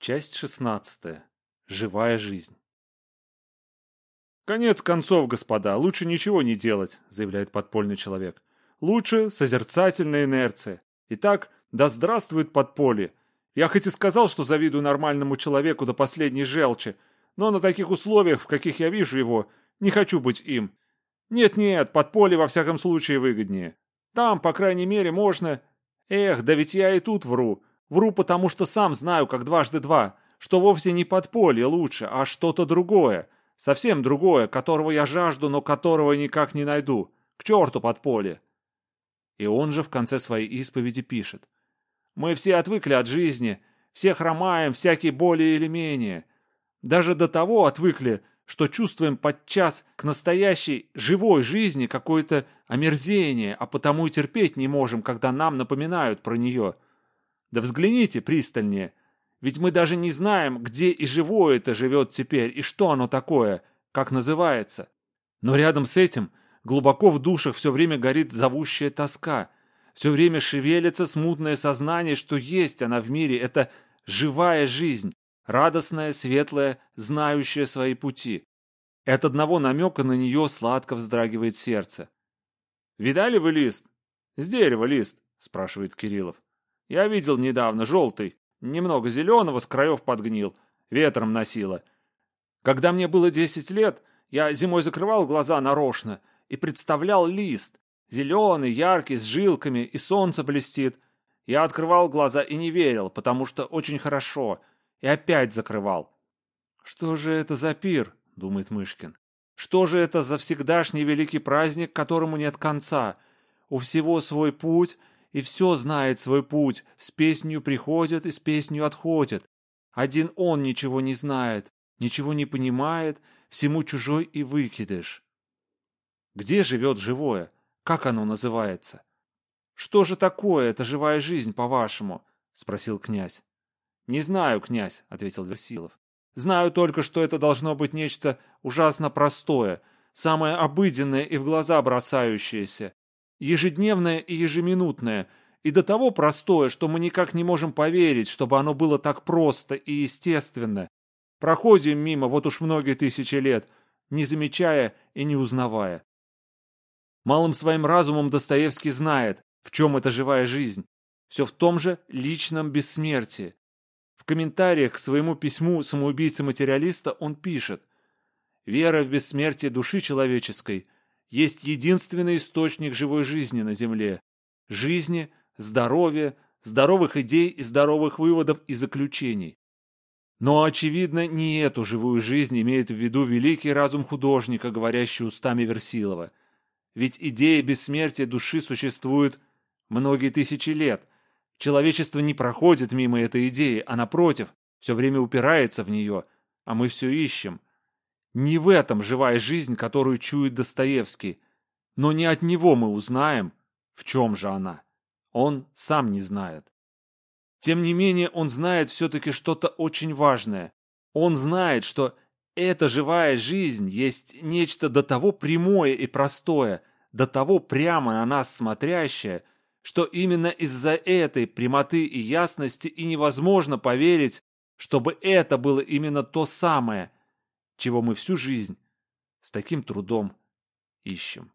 Часть шестнадцатая. Живая жизнь. «Конец концов, господа, лучше ничего не делать», — заявляет подпольный человек. «Лучше созерцательная инерция. Итак, да здравствует подполье. Я хоть и сказал, что завидую нормальному человеку до последней желчи, но на таких условиях, в каких я вижу его, не хочу быть им. Нет-нет, подполье во всяком случае выгоднее. Там, по крайней мере, можно... Эх, да ведь я и тут вру. Вру, потому что сам знаю, как дважды два, что вовсе не подполье лучше, а что-то другое. Совсем другое, которого я жажду, но которого никак не найду. К черту подполье. И он же в конце своей исповеди пишет. Мы все отвыкли от жизни, все хромаем, всякие более или менее. Даже до того отвыкли, что чувствуем подчас к настоящей живой жизни какое-то омерзение, а потому и терпеть не можем, когда нам напоминают про нее. Да взгляните пристальнее. Ведь мы даже не знаем, где и живое это живет теперь, и что оно такое, как называется. Но рядом с этим глубоко в душах все время горит зовущая тоска. Все время шевелится смутное сознание, что есть она в мире, это живая жизнь, радостная, светлая, знающая свои пути. И от одного намека на нее сладко вздрагивает сердце. «Видали вы лист?» «С дерева лист», — спрашивает Кириллов. «Я видел недавно, желтый, немного зеленого, с краев подгнил, ветром носило. Когда мне было десять лет, я зимой закрывал глаза нарочно и представлял лист, зеленый, яркий, с жилками, и солнце блестит. Я открывал глаза и не верил, потому что очень хорошо, и опять закрывал. «Что же это за пир?» — думает Мышкин. «Что же это за всегдашний великий праздник, которому нет конца? У всего свой путь, и все знает свой путь, с песнью приходит и с песнью отходит. Один он ничего не знает, ничего не понимает, всему чужой и выкидыш». Где живет живое? Как оно называется? Что же такое эта живая жизнь, по-вашему? Спросил князь. «Не знаю, князь», — ответил Версилов. «Знаю только, что это должно быть нечто ужасно простое, самое обыденное и в глаза бросающееся, ежедневное и ежеминутное, и до того простое, что мы никак не можем поверить, чтобы оно было так просто и естественно. Проходим мимо вот уж многие тысячи лет, не замечая и не узнавая. Малым своим разумом Достоевский знает, в чем эта живая жизнь. Все в том же личном бессмертии. В комментариях к своему письму самоубийцы-материалиста он пишет «Вера в бессмертие души человеческой есть единственный источник живой жизни на Земле, жизни, здоровья, здоровых идей и здоровых выводов и заключений. Но, очевидно, не эту живую жизнь имеет в виду великий разум художника, говорящий устами Версилова. Ведь идея бессмертия души существует многие тысячи лет, Человечество не проходит мимо этой идеи, а напротив, все время упирается в нее, а мы все ищем. Не в этом живая жизнь, которую чует Достоевский, но не от него мы узнаем, в чем же она. Он сам не знает. Тем не менее, он знает все-таки что-то очень важное. Он знает, что эта живая жизнь есть нечто до того прямое и простое, до того прямо на нас смотрящее, что именно из-за этой прямоты и ясности и невозможно поверить, чтобы это было именно то самое, чего мы всю жизнь с таким трудом ищем.